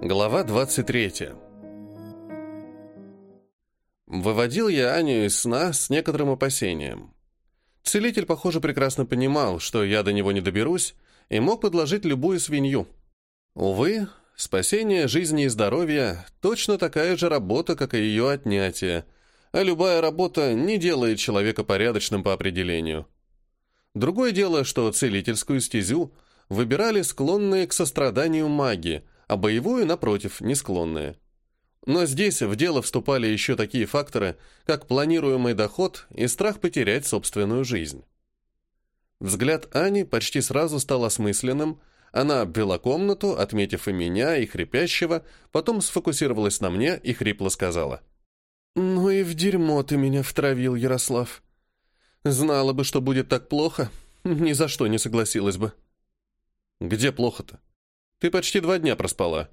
Глава 23. Выводил я Аню из сна с некоторым опасением. Целитель, похоже, прекрасно понимал, что я до него не доберусь, и мог предложить любую свинью. Увы, спасение жизни и здоровья – точно такая же работа, как и ее отнятие, а любая работа не делает человека порядочным по определению. Другое дело, что целительскую стезю выбирали склонные к состраданию маги – а боевую, напротив, не склонные. Но здесь в дело вступали еще такие факторы, как планируемый доход и страх потерять собственную жизнь. Взгляд Ани почти сразу стал осмысленным, она обвела комнату, отметив и меня, и хрипящего, потом сфокусировалась на мне и хрипло сказала. «Ну и в дерьмо ты меня втравил, Ярослав. Знала бы, что будет так плохо, ни за что не согласилась бы». «Где плохо-то?» Ты почти два дня проспала.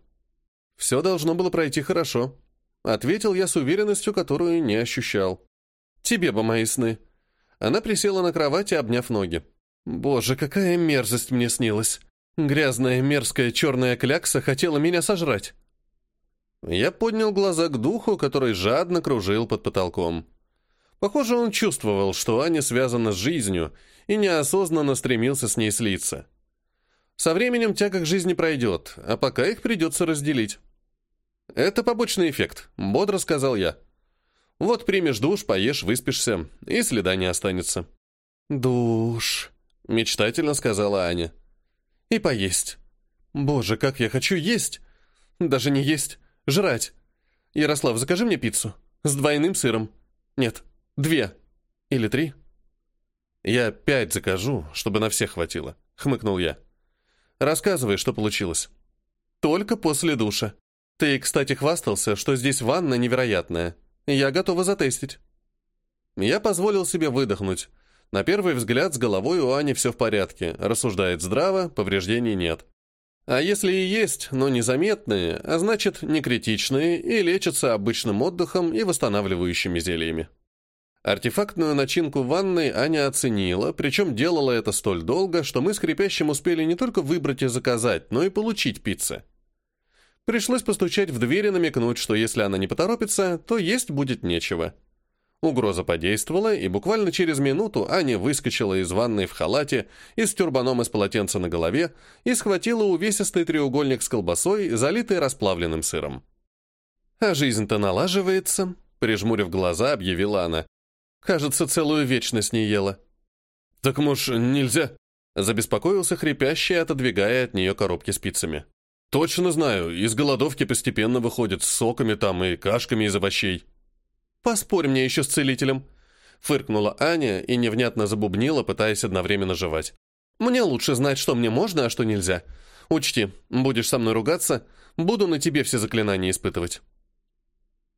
Все должно было пройти хорошо. Ответил я с уверенностью, которую не ощущал. Тебе бы мои сны. Она присела на кровати, обняв ноги. Боже, какая мерзость мне снилась. Грязная, мерзкая, черная клякса хотела меня сожрать. Я поднял глаза к духу, который жадно кружил под потолком. Похоже, он чувствовал, что Аня связана с жизнью, и неосознанно стремился с ней слиться. Со временем тяга к жизни пройдет, а пока их придется разделить. «Это побочный эффект», — бодро сказал я. «Вот примешь душ, поешь, выспишься, и следа не останется». «Душ», — мечтательно сказала Аня. «И поесть. Боже, как я хочу есть! Даже не есть, жрать. Ярослав, закажи мне пиццу. С двойным сыром. Нет, две. Или три». «Я пять закажу, чтобы на всех хватило», — хмыкнул я. Рассказывай, что получилось. Только после душа. Ты, кстати, хвастался, что здесь ванна невероятная. Я готова затестить. Я позволил себе выдохнуть. На первый взгляд с головой у Ани все в порядке, рассуждает здраво, повреждений нет. А если и есть, но незаметные, а значит не критичные и лечатся обычным отдыхом и восстанавливающими зельями. Артефактную начинку ванной Аня оценила, причем делала это столь долго, что мы с Крепящим успели не только выбрать и заказать, но и получить пиццы. Пришлось постучать в дверь и намекнуть, что если она не поторопится, то есть будет нечего. Угроза подействовала, и буквально через минуту Аня выскочила из ванной в халате и с тюрбаном из полотенца на голове и схватила увесистый треугольник с колбасой, залитый расплавленным сыром. «А жизнь-то налаживается», — прижмурив глаза, объявила она. Кажется, целую вечность не ела. «Так, муж, нельзя?» Забеспокоился хрипящий, отодвигая от нее коробки с пиццами. «Точно знаю, из голодовки постепенно выходит с соками там и кашками из овощей». «Поспорь мне еще с целителем», — фыркнула Аня и невнятно забубнила, пытаясь одновременно жевать. «Мне лучше знать, что мне можно, а что нельзя. Учти, будешь со мной ругаться, буду на тебе все заклинания испытывать».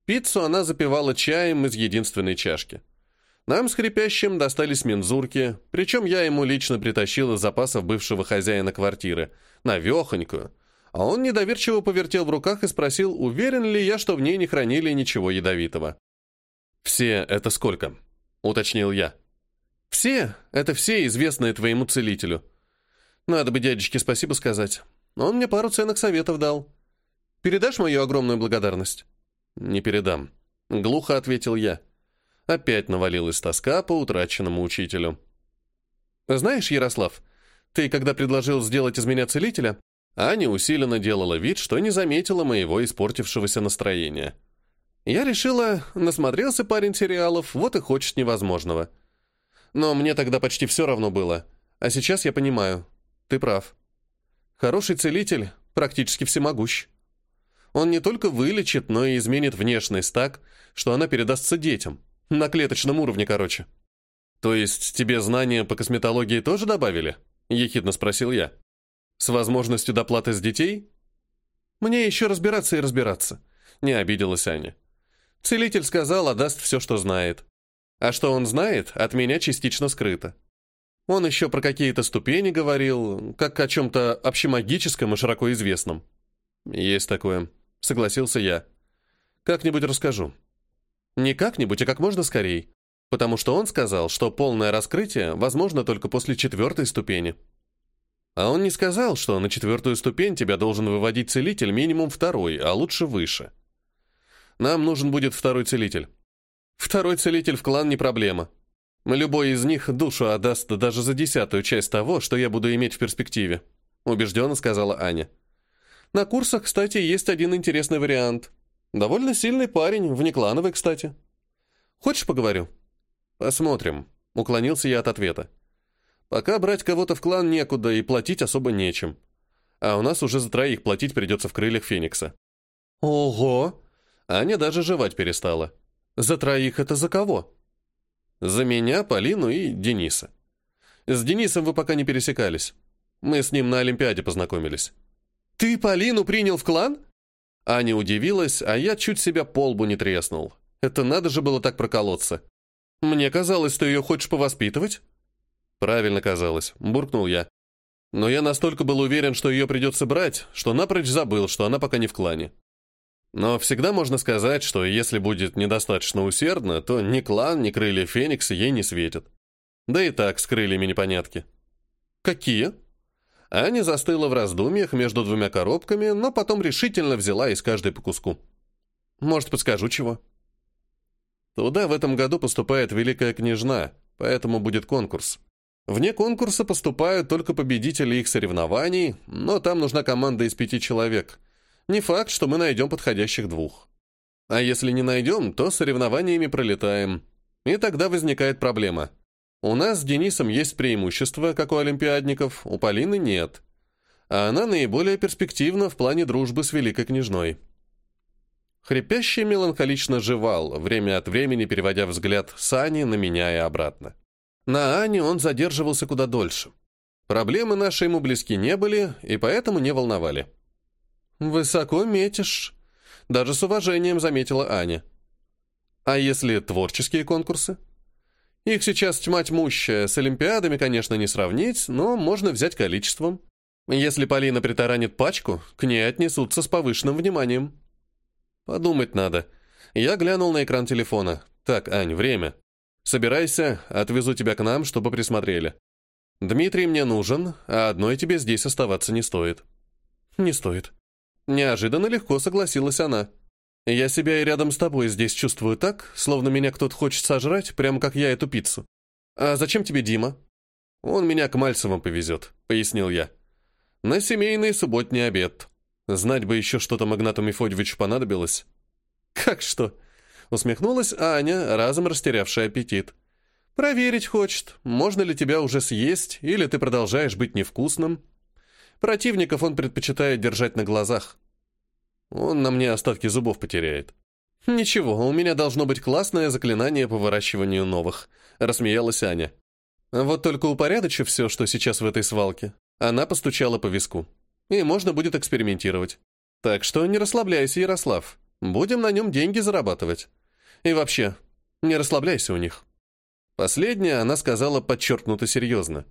Пиццу она запивала чаем из единственной чашки. Нам с хрипящим достались мензурки, причем я ему лично притащил из запасов бывшего хозяина квартиры, навехонькую, а он недоверчиво повертел в руках и спросил, уверен ли я, что в ней не хранили ничего ядовитого. «Все это сколько?» — уточнил я. «Все? Это все, известные твоему целителю. Надо бы дядечке спасибо сказать. Он мне пару ценных советов дал. Передашь мою огромную благодарность?» «Не передам», — глухо ответил я. Опять навалилась тоска по утраченному учителю. «Знаешь, Ярослав, ты, когда предложил сделать из меня целителя, Аня усиленно делала вид, что не заметила моего испортившегося настроения. Я решила, насмотрелся парень сериалов, вот и хочет невозможного. Но мне тогда почти все равно было. А сейчас я понимаю, ты прав. Хороший целитель практически всемогущ. Он не только вылечит, но и изменит внешность так, что она передастся детям. На клеточном уровне, короче. То есть тебе знания по косметологии тоже добавили? Ехидно спросил я. С возможностью доплаты с детей? Мне еще разбираться и разбираться. Не обиделась Аня. Целитель сказал, а даст все, что знает. А что он знает, от меня частично скрыто. Он еще про какие-то ступени говорил, как о чем-то общемагическом и широко известном. Есть такое, согласился я. Как-нибудь расскажу. Не как-нибудь, а как можно скорее. Потому что он сказал, что полное раскрытие возможно только после четвертой ступени. А он не сказал, что на четвертую ступень тебя должен выводить целитель минимум второй, а лучше выше. Нам нужен будет второй целитель. Второй целитель в клан не проблема. Любой из них душу отдаст даже за десятую часть того, что я буду иметь в перспективе», — убежденно сказала Аня. «На курсах, кстати, есть один интересный вариант. Довольно сильный парень, внеклановый, кстати. Хочешь, поговорю?» «Посмотрим», — уклонился я от ответа. «Пока брать кого-то в клан некуда и платить особо нечем. А у нас уже за троих платить придется в крыльях Феникса». «Ого!» Аня даже жевать перестала. «За троих это за кого?» «За меня, Полину и Дениса. С Денисом вы пока не пересекались. Мы с ним на Олимпиаде познакомились». «Ты Полину принял в клан?» Аня удивилась, а я чуть себя по лбу не треснул. Это надо же было так проколоться. «Мне казалось, ты ее хочешь повоспитывать?» «Правильно казалось», — буркнул я. Но я настолько был уверен, что ее придется брать, что напрочь забыл, что она пока не в клане. Но всегда можно сказать, что если будет недостаточно усердно, то ни клан, ни крылья Феникса ей не светят. Да и так с крыльями непонятки. «Какие?» Аня застыла в раздумьях между двумя коробками, но потом решительно взяла из каждой по куску. «Может, подскажу чего?» Туда в этом году поступает Великая Княжна, поэтому будет конкурс. Вне конкурса поступают только победители их соревнований, но там нужна команда из пяти человек. Не факт, что мы найдем подходящих двух. А если не найдем, то соревнованиями пролетаем. И тогда возникает проблема. У нас с Денисом есть преимущество, как у олимпиадников, у Полины нет. А она наиболее перспективна в плане дружбы с Великой Княжной. Хрипящий меланхолично жевал, время от времени переводя взгляд с Ани на меня и обратно. На Ане он задерживался куда дольше. Проблемы наши ему близки не были, и поэтому не волновали. «Высоко метишь», — даже с уважением заметила Аня. «А если творческие конкурсы?» «Их сейчас тьма тьмущая, с Олимпиадами, конечно, не сравнить, но можно взять количеством. Если Полина притаранит пачку, к ней отнесутся с повышенным вниманием». «Подумать надо». Я глянул на экран телефона. «Так, Ань, время. Собирайся, отвезу тебя к нам, чтобы присмотрели. Дмитрий мне нужен, а одной тебе здесь оставаться не стоит». «Не стоит», Неожиданно легко согласилась она. «Я себя и рядом с тобой здесь чувствую так, словно меня кто-то хочет сожрать, прямо как я эту пиццу. А зачем тебе Дима?» «Он меня к Мальцевым повезет», — пояснил я. «На семейный субботний обед. Знать бы еще, что-то Магнату Мефодьевичу понадобилось». «Как что?» — усмехнулась Аня, разом растерявшая аппетит. «Проверить хочет, можно ли тебя уже съесть, или ты продолжаешь быть невкусным». Противников он предпочитает держать на глазах. Он на мне остатки зубов потеряет. «Ничего, у меня должно быть классное заклинание по выращиванию новых», — рассмеялась Аня. «Вот только упорядочу все, что сейчас в этой свалке». Она постучала по виску. «И можно будет экспериментировать. Так что не расслабляйся, Ярослав. Будем на нем деньги зарабатывать. И вообще, не расслабляйся у них». Последнее она сказала подчеркнуто серьезно.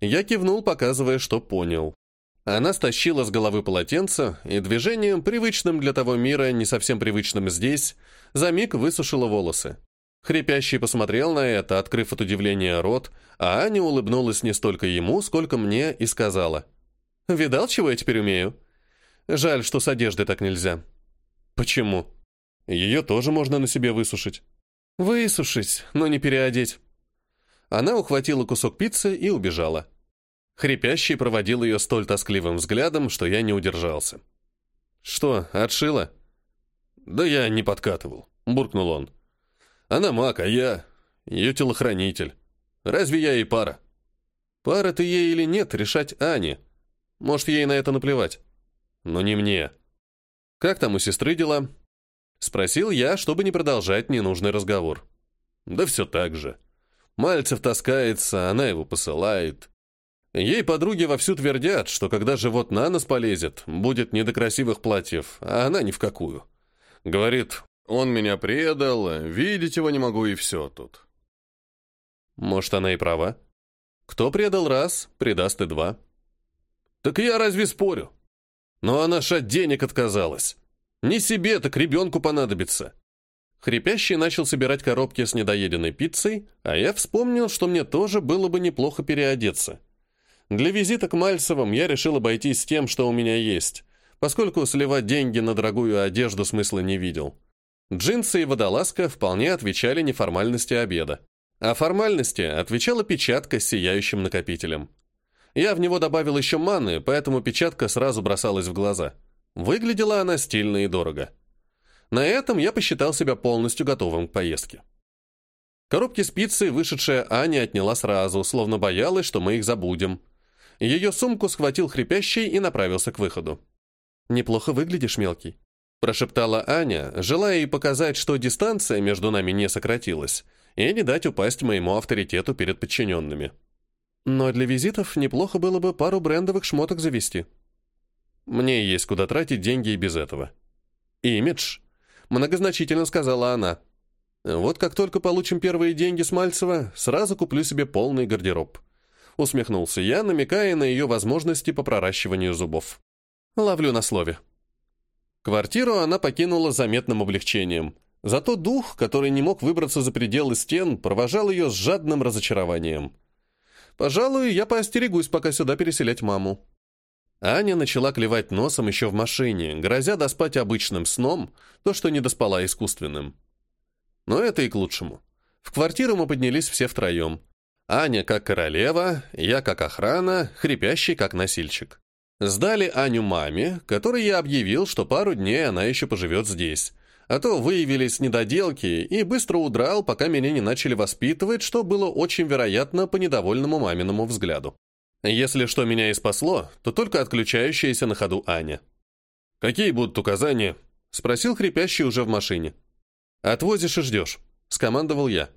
Я кивнул, показывая, что понял. Она стащила с головы полотенце и движением, привычным для того мира, не совсем привычным здесь, за миг высушила волосы. Хрипящий посмотрел на это, открыв от удивления рот, а Аня улыбнулась не столько ему, сколько мне, и сказала. «Видал, чего я теперь умею? Жаль, что с одеждой так нельзя». «Почему?» «Ее тоже можно на себе высушить». «Высушить, но не переодеть». Она ухватила кусок пиццы и убежала. Хрипящий проводил ее столь тоскливым взглядом, что я не удержался. «Что, отшила?» «Да я не подкатывал», — буркнул он. «Она маг, а я ее телохранитель. Разве я ей пара?» «Пара ты ей или нет, решать Ане. Может, ей на это наплевать. Но не мне. Как там у сестры дела?» Спросил я, чтобы не продолжать ненужный разговор. «Да все так же. Мальцев таскается, она его посылает. Ей подруги вовсю твердят, что когда живот на нос полезет, будет не до красивых платьев, а она ни в какую. Говорит, он меня предал, видеть его не могу и все тут. Может, она и права. Кто предал раз, предаст и два. Так я разве спорю? Но она ж от денег отказалась. Не себе, так ребенку понадобится. Хрипящий начал собирать коробки с недоеденной пиццей, а я вспомнил, что мне тоже было бы неплохо переодеться. Для визита к Мальцевым я решил обойтись тем, что у меня есть, поскольку сливать деньги на дорогую одежду смысла не видел. Джинсы и водолазка вполне отвечали неформальности обеда. А формальности отвечала печатка с сияющим накопителем. Я в него добавил еще маны, поэтому печатка сразу бросалась в глаза. Выглядела она стильно и дорого. На этом я посчитал себя полностью готовым к поездке. Коробки с пиццей вышедшая Аня отняла сразу, словно боялась, что мы их забудем. Ее сумку схватил хрипящий и направился к выходу. «Неплохо выглядишь, мелкий», – прошептала Аня, желая ей показать, что дистанция между нами не сократилась, и не дать упасть моему авторитету перед подчиненными. Но для визитов неплохо было бы пару брендовых шмоток завести. Мне есть куда тратить деньги и без этого. «Имидж», — многозначительно сказала она. «Вот как только получим первые деньги с Мальцева, сразу куплю себе полный гардероб». Усмехнулся я, намекая на ее возможности по проращиванию зубов. Ловлю на слове. Квартиру она покинула заметным облегчением. Зато дух, который не мог выбраться за пределы стен, провожал ее с жадным разочарованием. Пожалуй, я поостерегусь, пока сюда переселять маму. Аня начала клевать носом еще в машине, грозя доспать обычным сном, то, что не доспала искусственным. Но это и к лучшему. В квартиру мы поднялись все втроем. Аня как королева, я как охрана, хрипящий как носильщик. Сдали Аню маме, которой я объявил, что пару дней она еще поживет здесь, а то выявились недоделки, и быстро удрал, пока меня не начали воспитывать, что было очень вероятно по недовольному маминому взгляду. Если что меня и спасло, то только отключающаяся на ходу Аня. «Какие будут указания?» — спросил хрипящий уже в машине. «Отвозишь и ждешь», — скомандовал я.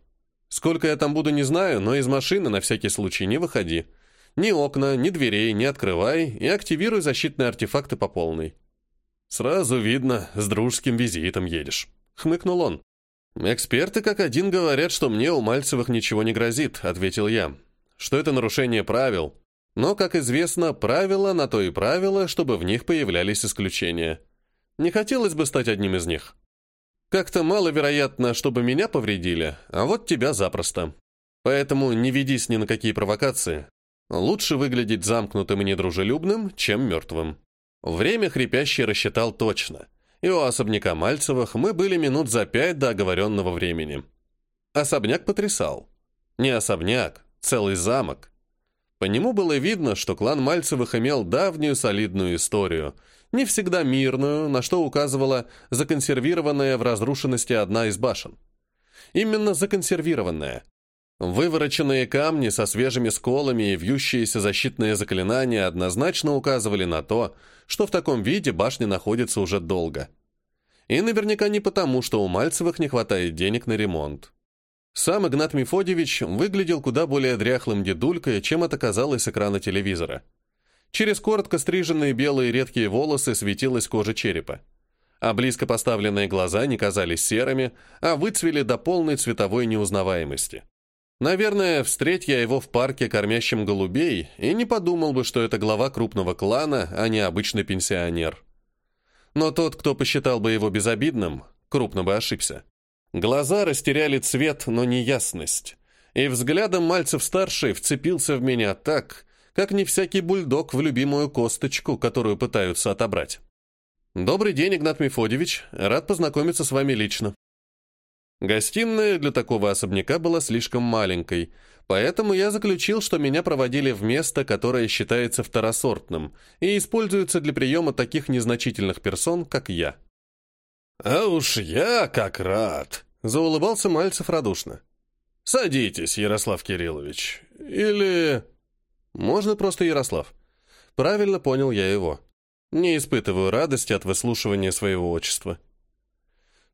«Сколько я там буду, не знаю, но из машины на всякий случай не выходи. Ни окна, ни дверей не открывай и активируй защитные артефакты по полной». «Сразу видно, с дружеским визитом едешь», — хмыкнул он. «Эксперты как один говорят, что мне у Мальцевых ничего не грозит», — ответил я. «Что это нарушение правил. Но, как известно, правила на то и правила, чтобы в них появлялись исключения. Не хотелось бы стать одним из них. Как-то маловероятно, чтобы меня повредили, а вот тебя запросто. Поэтому не ведись ни на какие провокации. Лучше выглядеть замкнутым и недружелюбным, чем мертвым». Время хрипящий рассчитал точно, и у особняка Мальцевых мы были минут за пять до оговоренного времени. Особняк потрясал. Не особняк, целый замок. По нему было видно, что клан Мальцевых имел давнюю солидную историю, не всегда мирную, на что указывала законсервированная в разрушенности одна из башен. Именно законсервированная, Вывороченные камни со свежими сколами и вьющиеся защитные заклинания однозначно указывали на то, что в таком виде башня находится уже долго. И наверняка не потому, что у Мальцевых не хватает денег на ремонт. Сам Игнат Мефодьевич выглядел куда более дряхлым дедулькой, чем это казалось с экрана телевизора. Через коротко стриженные белые редкие волосы светилась кожа черепа. А близко поставленные глаза не казались серыми, а выцвели до полной цветовой неузнаваемости. Наверное, встреть я его в парке, кормящим голубей, и не подумал бы, что это глава крупного клана, а не обычный пенсионер. Но тот, кто посчитал бы его безобидным, крупно бы ошибся. Глаза растеряли цвет, но не ясность. И взглядом Мальцев-старший вцепился в меня так, как не всякий бульдог в любимую косточку, которую пытаются отобрать. «Добрый день, Игнат Мефодьевич. Рад познакомиться с вами лично». Гостиная для такого особняка была слишком маленькой, поэтому я заключил, что меня проводили в место, которое считается второсортным и используется для приема таких незначительных персон, как я. «А уж я как рад!» — заулыбался Мальцев радушно. «Садитесь, Ярослав Кириллович. Или...» «Можно просто Ярослав». Правильно понял я его. Не испытываю радости от выслушивания своего отчества.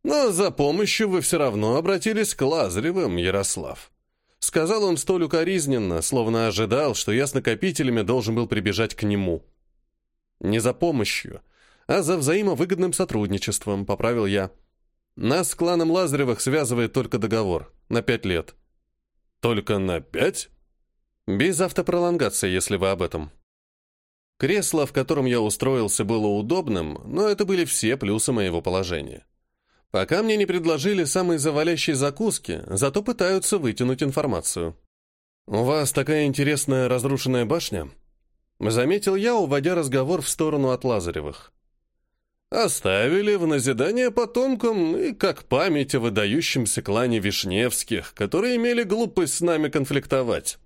Но за помощью вы все равно обратились к Лазаревым, Ярослав. Сказал он столь укоризненно, словно ожидал, что я с накопителями должен был прибежать к нему. Не за помощью, а за взаимовыгодным сотрудничеством, поправил я. Нас с кланом Лазаревых связывает только договор на пять лет. Только на пять? Без автопролонгации, если вы об этом. Кресло, в котором я устроился, было удобным, но это были все плюсы моего положения. Пока мне не предложили самые завалящие закуски, зато пытаются вытянуть информацию. «У вас такая интересная разрушенная башня?» Заметил я, уводя разговор в сторону от Лазаревых. Оставили в назидание потомкам и как память о выдающемся клане Вишневских, которые имели глупость с нами конфликтовать.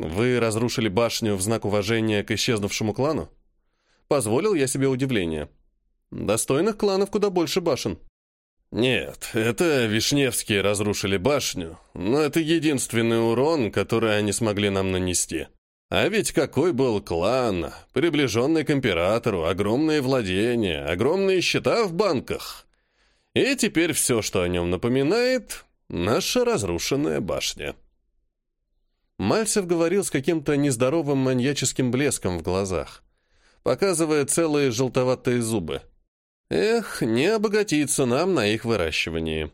Вы разрушили башню в знак уважения к исчезнувшему клану? Позволил я себе удивление. Достойных кланов куда больше башен. Нет, это Вишневские разрушили башню, но это единственный урон, который они смогли нам нанести. А ведь какой был клан, приближенный к императору, огромные владения, огромные счета в банках. И теперь все, что о нем напоминает, наша разрушенная башня. Мальцев говорил с каким-то нездоровым маньяческим блеском в глазах, показывая целые желтоватые зубы. Эх, не обогатиться нам на их выращивании.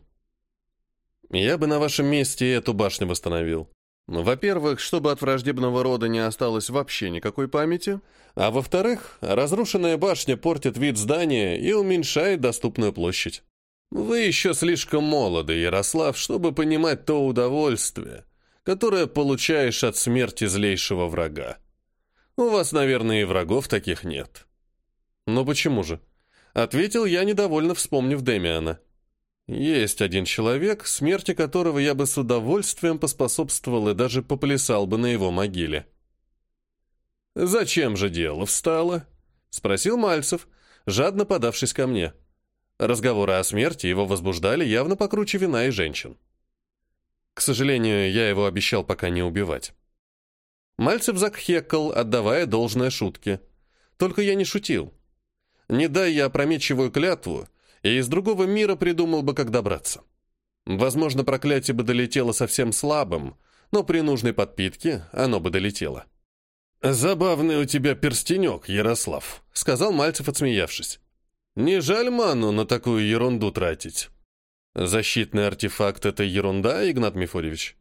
Я бы на вашем месте эту башню восстановил. Во-первых, чтобы от враждебного рода не осталось вообще никакой памяти, а во-вторых, разрушенная башня портит вид здания и уменьшает доступную площадь. Вы еще слишком молоды, Ярослав, чтобы понимать то удовольствие, которое получаешь от смерти злейшего врага. У вас, наверное, и врагов таких нет. Но почему же? Ответил я, недовольно вспомнив Демиана. Есть один человек, смерти которого я бы с удовольствием поспособствовал и даже поплясал бы на его могиле. «Зачем же дело встало?» — спросил Мальцев, жадно подавшись ко мне. Разговоры о смерти его возбуждали явно покруче вина и женщин. К сожалению, я его обещал пока не убивать. Мальцев закхекал, отдавая должное шутке. Только я не шутил. Не дай я опрометчивую клятву, и из другого мира придумал бы, как добраться. Возможно, проклятие бы долетело совсем слабым, но при нужной подпитке оно бы долетело. «Забавный у тебя перстенек, Ярослав», — сказал Мальцев, отсмеявшись. «Не жаль ману на такую ерунду тратить». «Защитный артефакт — это ерунда, Игнат Мефодьевич?»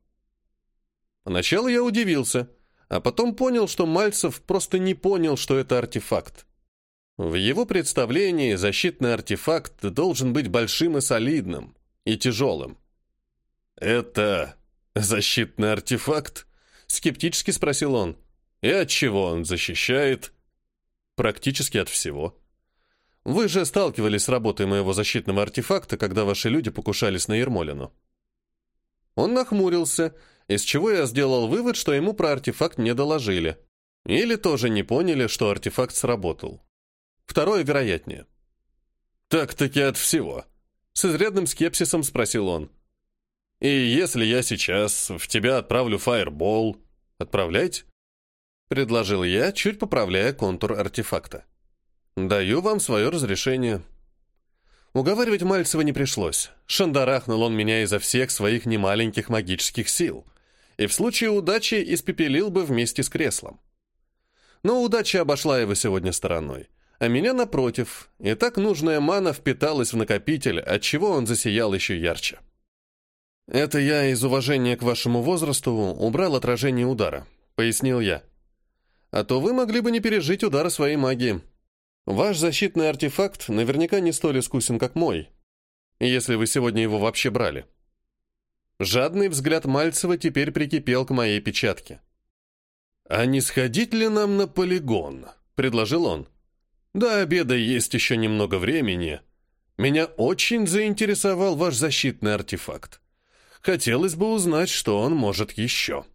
Поначалу я удивился, а потом понял, что Мальцев просто не понял, что это артефакт. В его представлении защитный артефакт должен быть большим и солидным, и тяжелым. «Это защитный артефакт?» — скептически спросил он. «И от чего он защищает?» «Практически от всего». «Вы же сталкивались с работой моего защитного артефакта, когда ваши люди покушались на Ермолину». Он нахмурился, из чего я сделал вывод, что ему про артефакт не доложили. Или тоже не поняли, что артефакт сработал. Второе вероятнее. «Так-таки от всего», — с изрядным скепсисом спросил он. «И если я сейчас в тебя отправлю фаербол, отправлять?» Предложил я, чуть поправляя контур артефакта. «Даю вам свое разрешение». Уговаривать Мальцева не пришлось. Шандарахнул он меня изо всех своих немаленьких магических сил. И в случае удачи испепелил бы вместе с креслом. Но удача обошла его сегодня стороной а меня напротив, и так нужная мана впиталась в накопитель, отчего он засиял еще ярче. «Это я из уважения к вашему возрасту убрал отражение удара», — пояснил я. «А то вы могли бы не пережить удара своей магии. Ваш защитный артефакт наверняка не столь искусен, как мой, если вы сегодня его вообще брали». Жадный взгляд Мальцева теперь прикипел к моей печатке. «А не сходить ли нам на полигон?» — предложил он. До обеда есть еще немного времени. Меня очень заинтересовал ваш защитный артефакт. Хотелось бы узнать, что он может еще.